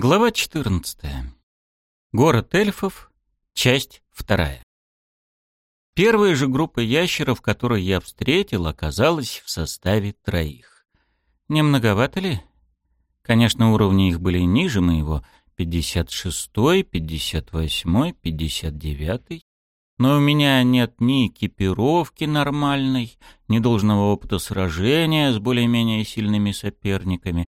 Глава 14. Город эльфов. Часть 2. Первая же группа ящеров, которую я встретил, оказалась в составе троих. Не многовато ли? Конечно, уровни их были ниже моего, 56-й, 58-й, 59-й. Но у меня нет ни экипировки нормальной, ни должного опыта сражения с более-менее сильными соперниками,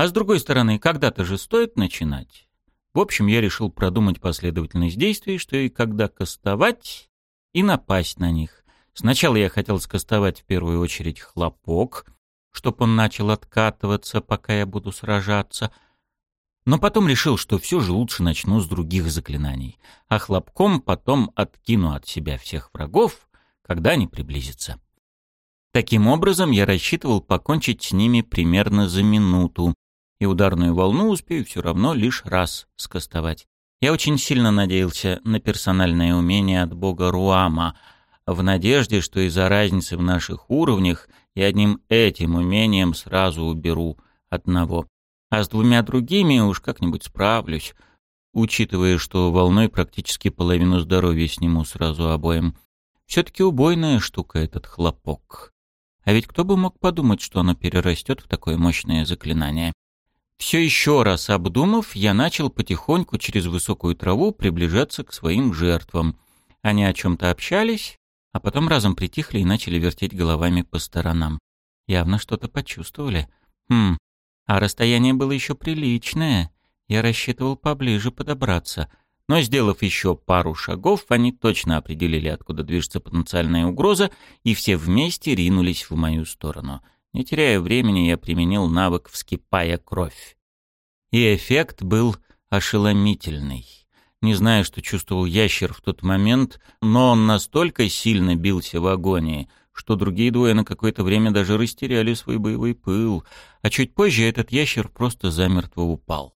а с другой стороны, когда-то же стоит начинать. В общем, я решил продумать последовательность действий, что и когда кастовать, и напасть на них. Сначала я хотел скастовать в первую очередь хлопок, чтобы он начал откатываться, пока я буду сражаться. Но потом решил, что все же лучше начну с других заклинаний, а хлопком потом откину от себя всех врагов, когда они приблизятся. Таким образом, я рассчитывал покончить с ними примерно за минуту, и ударную волну успею все равно лишь раз скостовать. Я очень сильно надеялся на персональное умение от бога Руама, в надежде, что из-за разницы в наших уровнях я одним этим умением сразу уберу одного. А с двумя другими уж как-нибудь справлюсь, учитывая, что волной практически половину здоровья сниму сразу обоим. Все-таки убойная штука этот хлопок. А ведь кто бы мог подумать, что оно перерастет в такое мощное заклинание. Все еще раз обдумав, я начал потихоньку через высокую траву приближаться к своим жертвам. Они о чем-то общались, а потом разом притихли и начали вертеть головами по сторонам. Явно что-то почувствовали. Хм, а расстояние было еще приличное. Я рассчитывал поближе подобраться. Но, сделав еще пару шагов, они точно определили, откуда движется потенциальная угроза, и все вместе ринулись в мою сторону — не теряя времени, я применил навык «вскипая кровь». И эффект был ошеломительный. Не знаю, что чувствовал ящер в тот момент, но он настолько сильно бился в агонии, что другие двое на какое-то время даже растеряли свой боевой пыл, а чуть позже этот ящер просто замертво упал.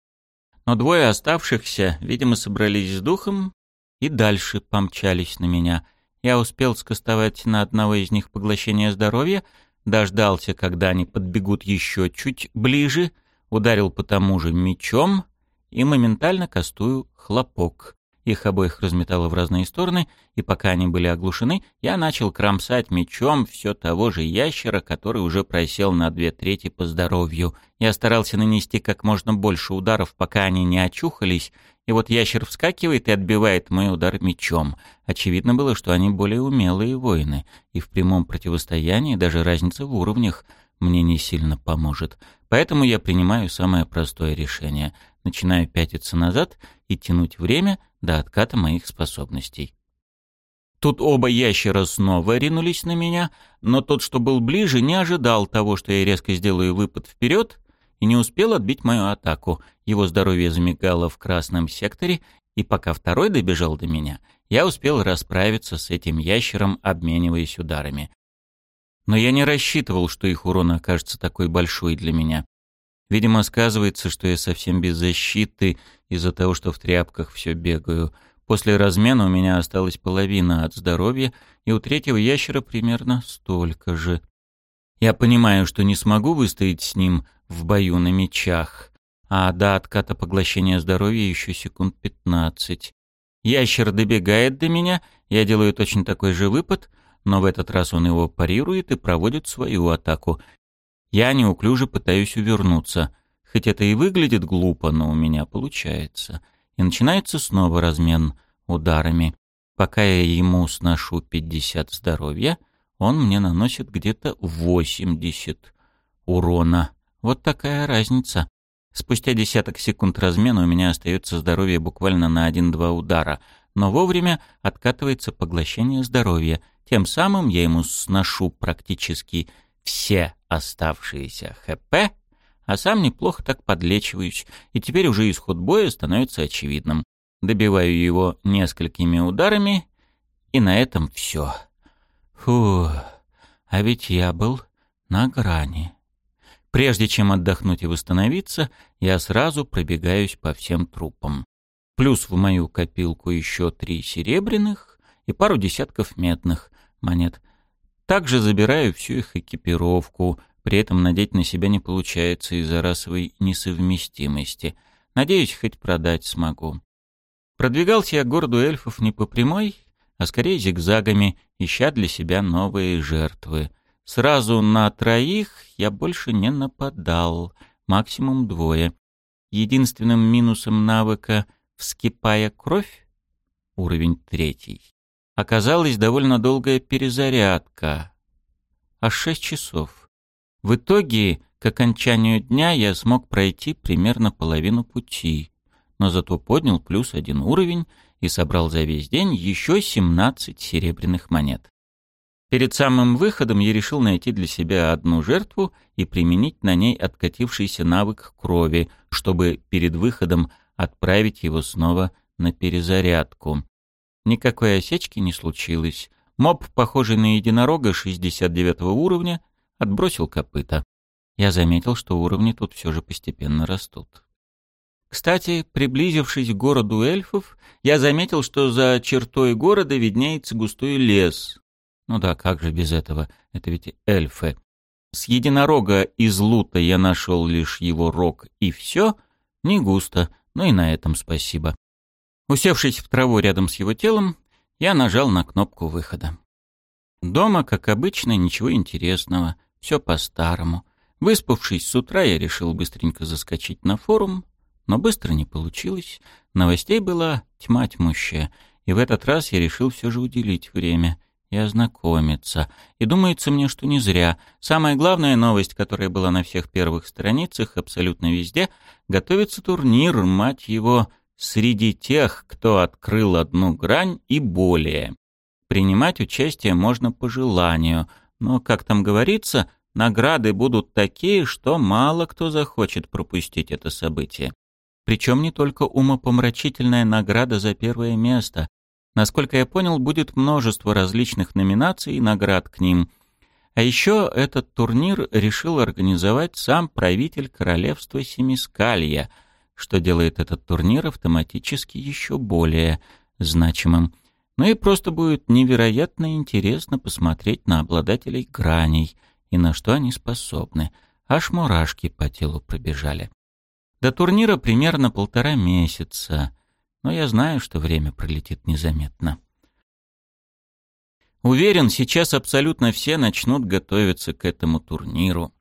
Но двое оставшихся, видимо, собрались с духом и дальше помчались на меня. Я успел скостовать на одного из них поглощение здоровья, дождался, когда они подбегут еще чуть ближе, ударил по тому же мечом и моментально кастую хлопок. Их обоих разметало в разные стороны, и пока они были оглушены, я начал кромсать мечом все того же ящера, который уже просел на две трети по здоровью. Я старался нанести как можно больше ударов, пока они не очухались, и вот ящер вскакивает и отбивает мой удар мечом. Очевидно было, что они более умелые воины, и в прямом противостоянии даже разница в уровнях мне не сильно поможет. Поэтому я принимаю самое простое решение. Начинаю пятиться назад и тянуть время до отката моих способностей. Тут оба ящера снова ринулись на меня, но тот, что был ближе, не ожидал того, что я резко сделаю выпад вперед, и не успел отбить мою атаку. Его здоровье замигало в красном секторе, и пока второй добежал до меня, я успел расправиться с этим ящером, обмениваясь ударами. Но я не рассчитывал, что их урон окажется такой большой для меня. Видимо, сказывается, что я совсем без защиты из-за того, что в тряпках все бегаю. После размена у меня осталась половина от здоровья, и у третьего ящера примерно столько же. Я понимаю, что не смогу выстоять с ним в бою на мечах, а до отката поглощения здоровья еще секунд пятнадцать. Ящер добегает до меня, я делаю точно такой же выпад, но в этот раз он его парирует и проводит свою атаку. Я неуклюже пытаюсь увернуться, хоть это и выглядит глупо, но у меня получается. И начинается снова размен ударами. Пока я ему сношу 50 здоровья, он мне наносит где-то 80 урона. Вот такая разница. Спустя десяток секунд размена у меня остается здоровье буквально на 1-2 удара, но вовремя откатывается поглощение здоровья. Тем самым я ему сношу практически все оставшиеся ХП, а сам неплохо так подлечиваюсь, и теперь уже исход боя становится очевидным. Добиваю его несколькими ударами, и на этом все. Фу, а ведь я был на грани. Прежде чем отдохнуть и восстановиться, я сразу пробегаюсь по всем трупам. Плюс в мою копилку еще три серебряных и пару десятков медных монет. Также забираю всю их экипировку, при этом надеть на себя не получается из-за расовой несовместимости. Надеюсь, хоть продать смогу. Продвигался я к городу эльфов не по прямой, а скорее зигзагами, ища для себя новые жертвы. Сразу на троих я больше не нападал, максимум двое. Единственным минусом навыка «вскипая кровь» уровень третий оказалась довольно долгая перезарядка. Аж шесть часов. В итоге, к окончанию дня я смог пройти примерно половину пути, но зато поднял плюс один уровень и собрал за весь день еще 17 серебряных монет. Перед самым выходом я решил найти для себя одну жертву и применить на ней откатившийся навык крови, чтобы перед выходом отправить его снова на перезарядку. Никакой осечки не случилось. Моб, похожий на единорога 69 уровня, отбросил копыта. Я заметил, что уровни тут все же постепенно растут. Кстати, приблизившись к городу эльфов, я заметил, что за чертой города виднеется густой лес. Ну да, как же без этого? Это ведь эльфы. С единорога из лута я нашел лишь его рог и все. Не густо, но и на этом спасибо. Усевшись в траву рядом с его телом, я нажал на кнопку выхода. Дома, как обычно, ничего интересного, все по-старому. Выспавшись с утра, я решил быстренько заскочить на форум, но быстро не получилось. Новостей была тьма тьмущая, и в этот раз я решил все же уделить время — и ознакомиться. И думается мне, что не зря. Самая главная новость, которая была на всех первых страницах, абсолютно везде, готовится турнир, мать его, среди тех, кто открыл одну грань и более. Принимать участие можно по желанию, но, как там говорится, награды будут такие, что мало кто захочет пропустить это событие. Причем не только умопомрачительная награда за первое место, Насколько я понял, будет множество различных номинаций и наград к ним. А еще этот турнир решил организовать сам правитель королевства Семискалья, что делает этот турнир автоматически еще более значимым. Ну и просто будет невероятно интересно посмотреть на обладателей граней и на что они способны. Аж мурашки по телу пробежали. До турнира примерно полтора месяца но я знаю, что время пролетит незаметно. Уверен, сейчас абсолютно все начнут готовиться к этому турниру.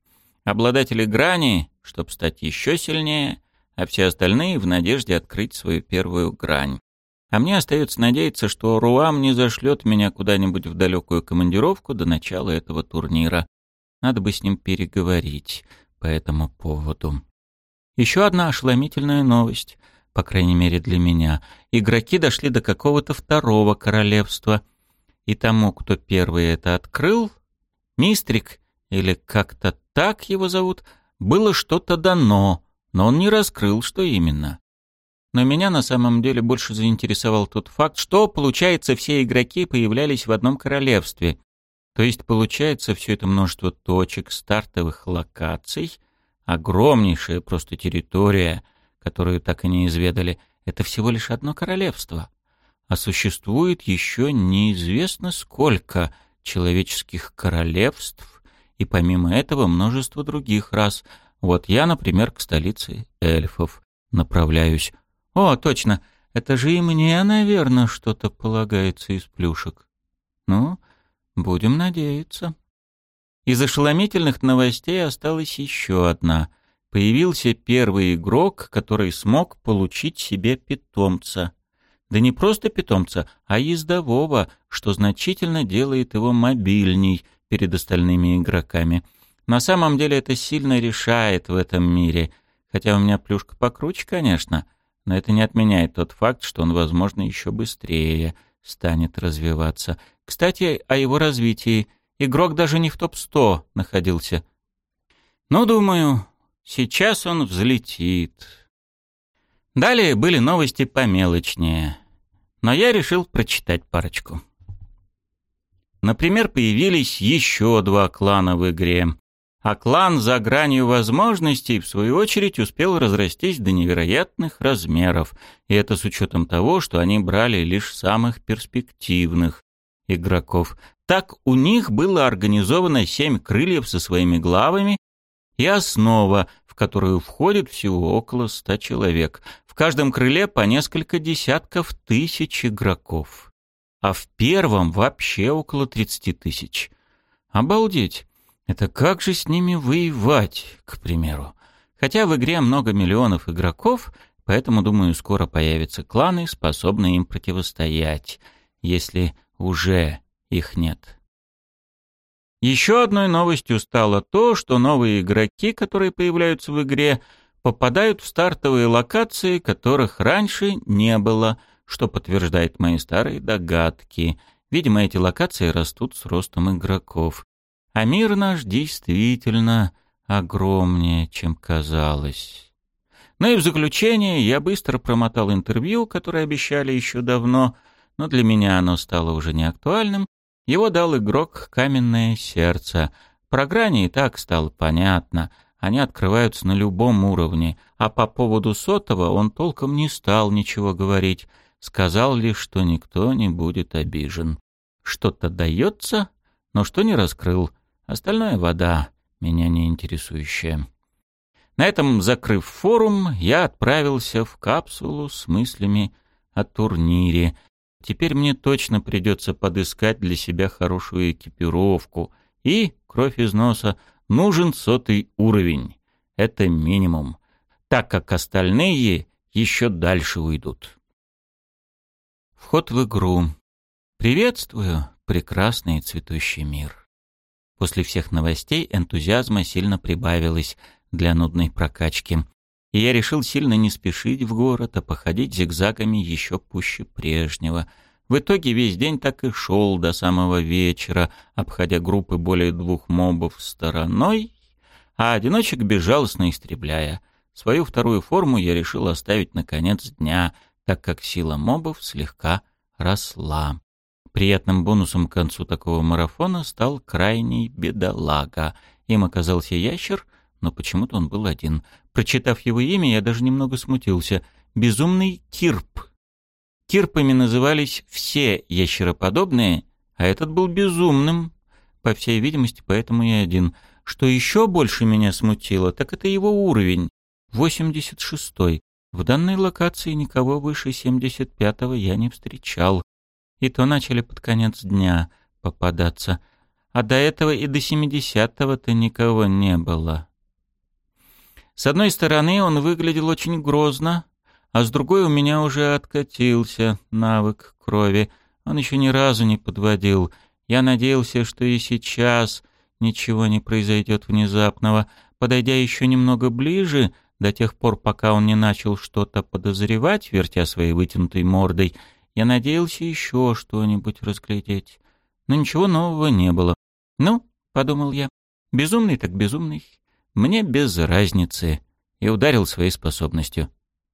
Обладатели грани, чтобы стать еще сильнее, а все остальные в надежде открыть свою первую грань. А мне остается надеяться, что Руам не зашлет меня куда-нибудь в далекую командировку до начала этого турнира. Надо бы с ним переговорить по этому поводу. Еще одна ошеломительная новость — по крайней мере для меня, игроки дошли до какого-то второго королевства. И тому, кто первый это открыл, Мистрик, или как-то так его зовут, было что-то дано, но он не раскрыл, что именно. Но меня на самом деле больше заинтересовал тот факт, что, получается, все игроки появлялись в одном королевстве. То есть, получается, все это множество точек, стартовых локаций, огромнейшая просто территория — которую так и не изведали, это всего лишь одно королевство. А существует еще неизвестно сколько человеческих королевств, и помимо этого множество других рас. Вот я, например, к столице эльфов направляюсь. О, точно, это же и мне, наверное, что-то полагается из плюшек. Ну, будем надеяться. Из ошеломительных новостей осталась еще одна появился первый игрок, который смог получить себе питомца. Да не просто питомца, а ездового, что значительно делает его мобильней перед остальными игроками. На самом деле это сильно решает в этом мире. Хотя у меня плюшка покруче, конечно, но это не отменяет тот факт, что он, возможно, еще быстрее станет развиваться. Кстати, о его развитии. Игрок даже не в топ-100 находился. Ну, думаю, Сейчас он взлетит. Далее были новости помелочнее, но я решил прочитать парочку. Например, появились еще два клана в игре, а клан за гранью возможностей, в свою очередь, успел разрастись до невероятных размеров, и это с учетом того, что они брали лишь самых перспективных игроков. Так у них было организовано семь крыльев со своими главами и основа, которую входит всего около ста человек. В каждом крыле по несколько десятков тысяч игроков. А в первом вообще около 30 тысяч. Обалдеть! Это как же с ними воевать, к примеру? Хотя в игре много миллионов игроков, поэтому, думаю, скоро появятся кланы, способные им противостоять, если уже их нет. Еще одной новостью стало то, что новые игроки, которые появляются в игре, попадают в стартовые локации, которых раньше не было, что подтверждает мои старые догадки. Видимо, эти локации растут с ростом игроков. А мир наш действительно огромнее, чем казалось. Ну и в заключение я быстро промотал интервью, которое обещали еще давно, но для меня оно стало уже неактуальным. Его дал игрок «Каменное сердце». Про грани и так стало понятно. Они открываются на любом уровне, а по поводу сотого он толком не стал ничего говорить. Сказал лишь, что никто не будет обижен. Что-то дается, но что не раскрыл — Остальное — вода, меня не интересующая. На этом, закрыв форум, я отправился в капсулу с мыслями о турнире. Теперь мне точно придется подыскать для себя хорошую экипировку. И, кровь из носа, нужен сотый уровень. Это минимум, так как остальные еще дальше уйдут. Вход в игру. Приветствую, прекрасный цветущий мир. После всех новостей энтузиазма сильно прибавилось для нудной прокачки. И я решил сильно не спешить в город, а походить зигзагами еще пуще прежнего. В итоге весь день так и шел до самого вечера, обходя группы более двух мобов стороной, а одиночек безжалостно истребляя. Свою вторую форму я решил оставить на конец дня, так как сила мобов слегка росла. Приятным бонусом к концу такого марафона стал крайний бедолага. Им оказался ящер, но почему-то он был один. Прочитав его имя, я даже немного смутился. Безумный Кирп. Кирпами назывались все ящероподобные, а этот был безумным. По всей видимости, поэтому и один. Что еще больше меня смутило, так это его уровень. 86-й. В данной локации никого выше 75-го я не встречал и то начали под конец дня попадаться, а до этого и до семидесятого-то никого не было. С одной стороны, он выглядел очень грозно, а с другой у меня уже откатился навык крови. Он еще ни разу не подводил. Я надеялся, что и сейчас ничего не произойдет внезапного. Подойдя еще немного ближе, до тех пор, пока он не начал что-то подозревать, вертя своей вытянутой мордой, я надеялся еще что-нибудь разглядеть, но ничего нового не было. «Ну», — подумал я, — «безумный так безумный, мне без разницы», и ударил своей способностью.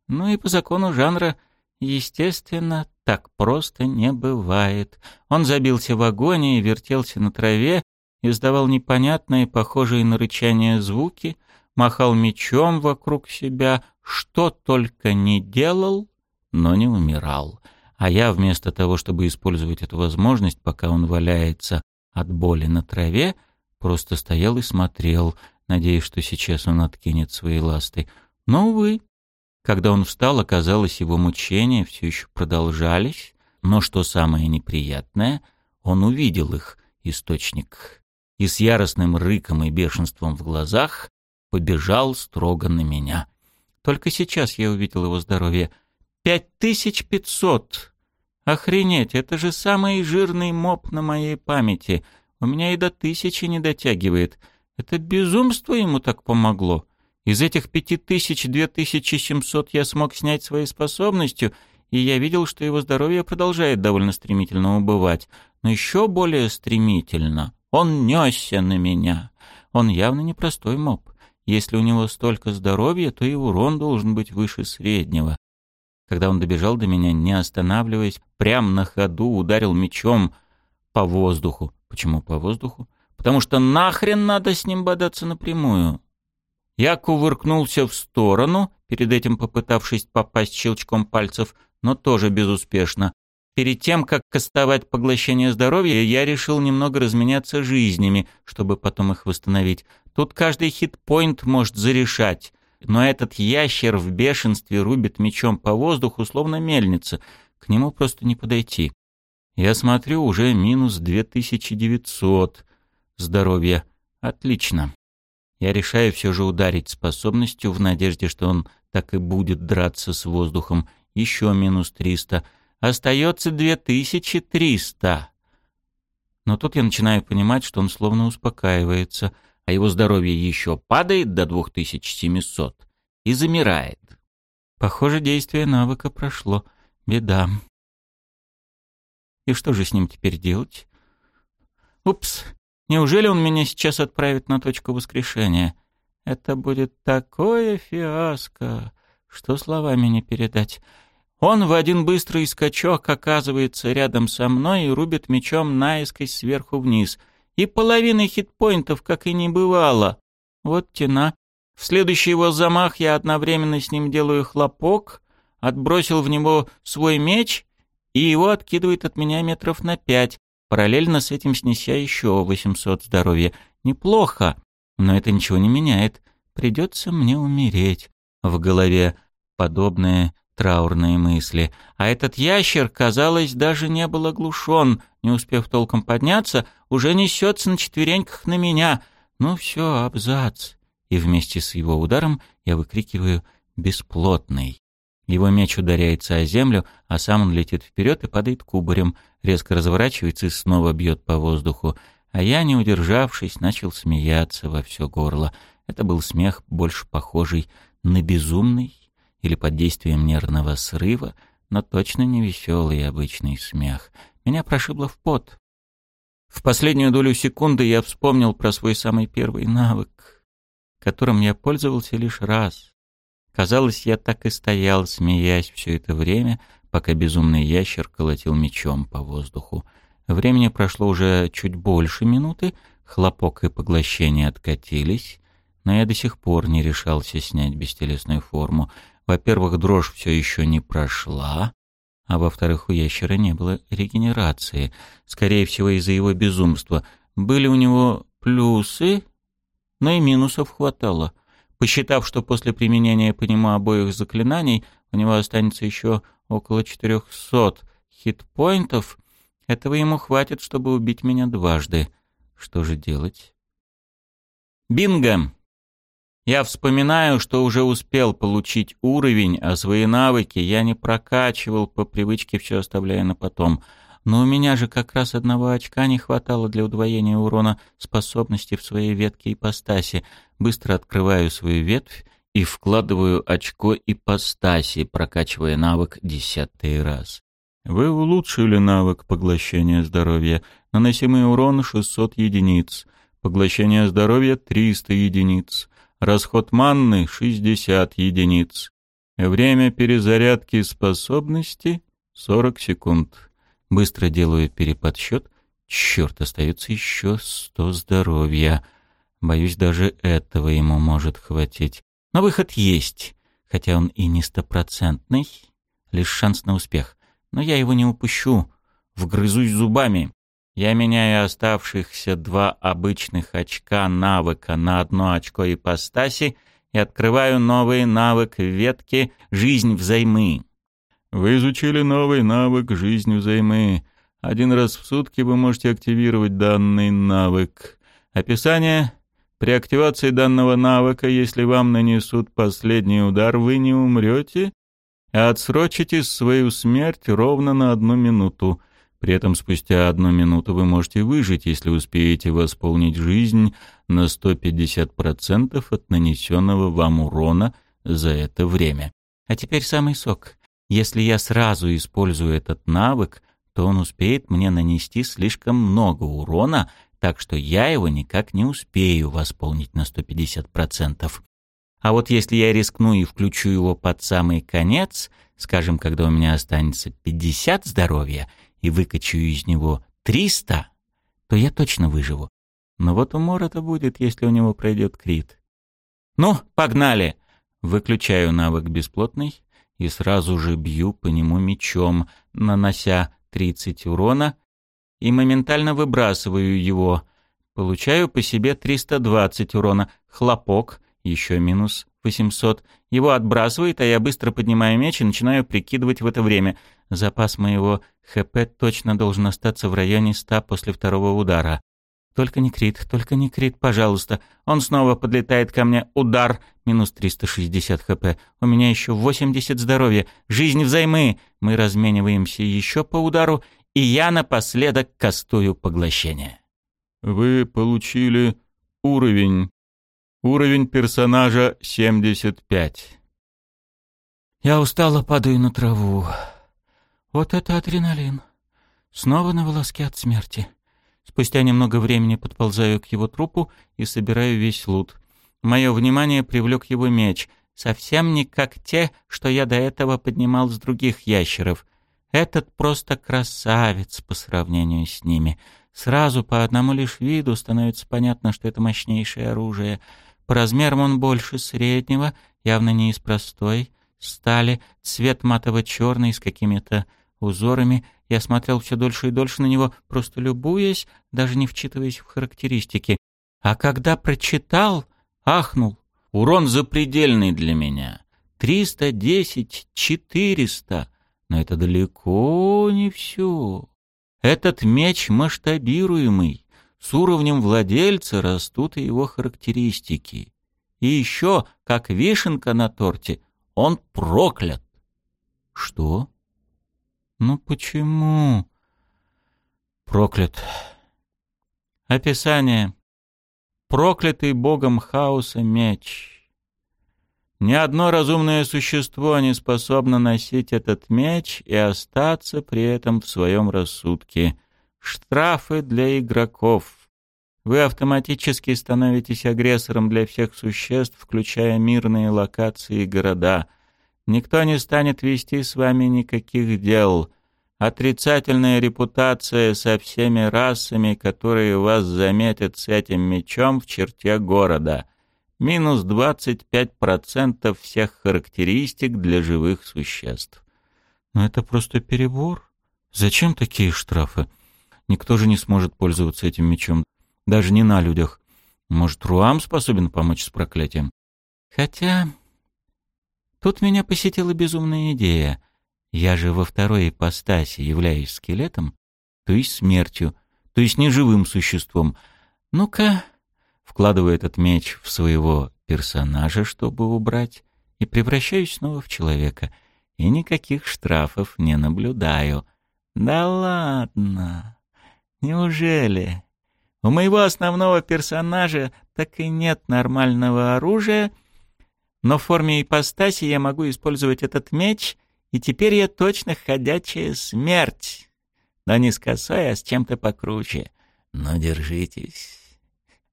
Ну и по закону жанра, естественно, так просто не бывает. Он забился в агонии, вертелся на траве, издавал непонятные, похожие на рычание звуки, махал мечом вокруг себя, что только не делал, но не умирал а я вместо того, чтобы использовать эту возможность, пока он валяется от боли на траве, просто стоял и смотрел, надеясь, что сейчас он откинет свои ласты. Но, увы, когда он встал, оказалось, его мучения все еще продолжались, но, что самое неприятное, он увидел их источник и с яростным рыком и бешенством в глазах побежал строго на меня. Только сейчас я увидел его здоровье — Пять тысяч пятьсот! Охренеть, это же самый жирный моб на моей памяти. У меня и до тысячи не дотягивает. Это безумство ему так помогло. Из этих пяти тысяч две тысячи семьсот я смог снять своей способностью, и я видел, что его здоровье продолжает довольно стремительно убывать. Но еще более стремительно он несся на меня. Он явно непростой моб. Если у него столько здоровья, то и урон должен быть выше среднего. Когда он добежал до меня, не останавливаясь, прямо на ходу ударил мечом по воздуху. Почему по воздуху? Потому что нахрен надо с ним бодаться напрямую. Я кувыркнулся в сторону, перед этим попытавшись попасть щелчком пальцев, но тоже безуспешно. Перед тем, как кастовать поглощение здоровья, я решил немного разменяться жизнями, чтобы потом их восстановить. Тут каждый хитпоинт может зарешать — Но этот ящер в бешенстве рубит мечом по воздуху, словно мельница. К нему просто не подойти. Я смотрю, уже минус 2900 здоровья. Отлично. Я решаю все же ударить способностью в надежде, что он так и будет драться с воздухом. Еще минус 300. Остается 2300. Но тут я начинаю понимать, что он словно успокаивается, а его здоровье еще падает до 2700 и замирает. Похоже, действие навыка прошло. Беда. И что же с ним теперь делать? Упс, неужели он меня сейчас отправит на точку воскрешения? Это будет такое фиаско, что словами не передать. Он в один быстрый скачок оказывается рядом со мной и рубит мечом наискось сверху вниз. И половины хитпоинтов, как и не бывало. Вот тена. В следующий его замах я одновременно с ним делаю хлопок, отбросил в него свой меч и его откидывает от меня метров на пять, параллельно с этим снеся еще 800 здоровья. Неплохо, но это ничего не меняет. Придется мне умереть. В голове подобные траурные мысли. А этот ящер, казалось, даже не был оглушен, не успев толком подняться, уже несется на четвереньках на меня. Ну все, абзац. И вместе с его ударом я выкрикиваю «бесплотный». Его меч ударяется о землю, а сам он летит вперед и падает кубарем, резко разворачивается и снова бьет по воздуху. А я, не удержавшись, начал смеяться во все горло. Это был смех, больше похожий на безумный или под действием нервного срыва, но точно не веселый обычный смех. Меня прошибло в пот. В последнюю долю секунды я вспомнил про свой самый первый навык, которым я пользовался лишь раз. Казалось, я так и стоял, смеясь все это время, пока безумный ящер колотил мечом по воздуху. Времени прошло уже чуть больше минуты, хлопок и поглощение откатились, но я до сих пор не решался снять бестелесную форму. Во-первых, дрожь все еще не прошла, а во-вторых, у ящера не было регенерации. Скорее всего, из-за его безумства. Были у него плюсы, но и минусов хватало — посчитав, что после применения по нему обоих заклинаний у него останется еще около 400 хитпоинтов, этого ему хватит, чтобы убить меня дважды. Что же делать? Бинго! Я вспоминаю, что уже успел получить уровень, а свои навыки я не прокачивал, по привычке все оставляя на потом — но у меня же как раз одного очка не хватало для удвоения урона способности в своей ветке ипостаси. Быстро открываю свою ветвь и вкладываю очко ипостаси, прокачивая навык десятый раз. Вы улучшили навык поглощения здоровья. Наносимый урон 600 единиц. Поглощение здоровья 300 единиц. Расход манны 60 единиц. Время перезарядки способности 40 секунд. Быстро делаю переподсчет. Черт, остается еще сто здоровья. Боюсь, даже этого ему может хватить. Но выход есть, хотя он и не стопроцентный. Лишь шанс на успех. Но я его не упущу. Вгрызусь зубами. Я меняю оставшихся два обычных очка навыка на одно очко ипостаси и открываю новый навык ветки «Жизнь взаймы». Вы изучили новый навык «Жизнь взаймы». Один раз в сутки вы можете активировать данный навык. Описание. При активации данного навыка, если вам нанесут последний удар, вы не умрете, а отсрочите свою смерть ровно на одну минуту. При этом спустя одну минуту вы можете выжить, если успеете восполнить жизнь на 150% от нанесенного вам урона за это время. А теперь самый сок. Если я сразу использую этот навык, то он успеет мне нанести слишком много урона, так что я его никак не успею восполнить на 150%. А вот если я рискну и включу его под самый конец, скажем, когда у меня останется 50 здоровья, и выкачу из него 300, то я точно выживу. Но вот умор это будет, если у него пройдет крит. Ну, погнали! Выключаю навык бесплотный, и сразу же бью по нему мечом, нанося 30 урона, и моментально выбрасываю его. Получаю по себе 320 урона, хлопок, еще минус 800. Его отбрасывает, а я быстро поднимаю меч и начинаю прикидывать в это время. Запас моего ХП точно должен остаться в районе 100 после второго удара. Только не крит, только не крит, пожалуйста. Он снова подлетает ко мне. Удар. Минус 360 хп. У меня еще 80 здоровья. Жизнь взаймы. Мы размениваемся еще по удару, и я напоследок кастую поглощение. Вы получили уровень. Уровень персонажа 75. Я устало падаю на траву. Вот это адреналин. Снова на волоске от смерти. Спустя немного времени подползаю к его трупу и собираю весь лут. Мое внимание привлек его меч, совсем не как те, что я до этого поднимал с других ящеров. Этот просто красавец по сравнению с ними. Сразу по одному лишь виду становится понятно, что это мощнейшее оружие. По размерам он больше среднего, явно не из простой стали, цвет матово-черный с какими-то узорами, я смотрел все дольше и дольше на него, просто любуясь, даже не вчитываясь в характеристики. А когда прочитал, ахнул. Урон запредельный для меня. Триста десять, четыреста. Но это далеко не все. Этот меч масштабируемый. С уровнем владельца растут и его характеристики. И еще, как вишенка на торте, он проклят. Что? Ну почему? Проклят. Описание. Проклятый богом хаоса меч. Ни одно разумное существо не способно носить этот меч и остаться при этом в своем рассудке. Штрафы для игроков. Вы автоматически становитесь агрессором для всех существ, включая мирные локации и города. Никто не станет вести с вами никаких дел. Отрицательная репутация со всеми расами, которые вас заметят с этим мечом в черте города. Минус 25% всех характеристик для живых существ. Но это просто перебор. Зачем такие штрафы? Никто же не сможет пользоваться этим мечом. Даже не на людях. Может, Руам способен помочь с проклятием? Хотя... Тут меня посетила безумная идея. Я же во второй ипостаси являюсь скелетом, то есть смертью, то есть неживым существом. Ну-ка, вкладываю этот меч в своего персонажа, чтобы убрать, и превращаюсь снова в человека. И никаких штрафов не наблюдаю. Да ладно. Неужели? У моего основного персонажа так и нет нормального оружия — но в форме ипостаси я могу использовать этот меч, и теперь я точно ходячая смерть. Но не с косой, а с чем-то покруче. Но держитесь.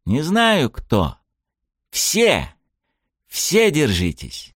Не знаю кто. Все, все держитесь.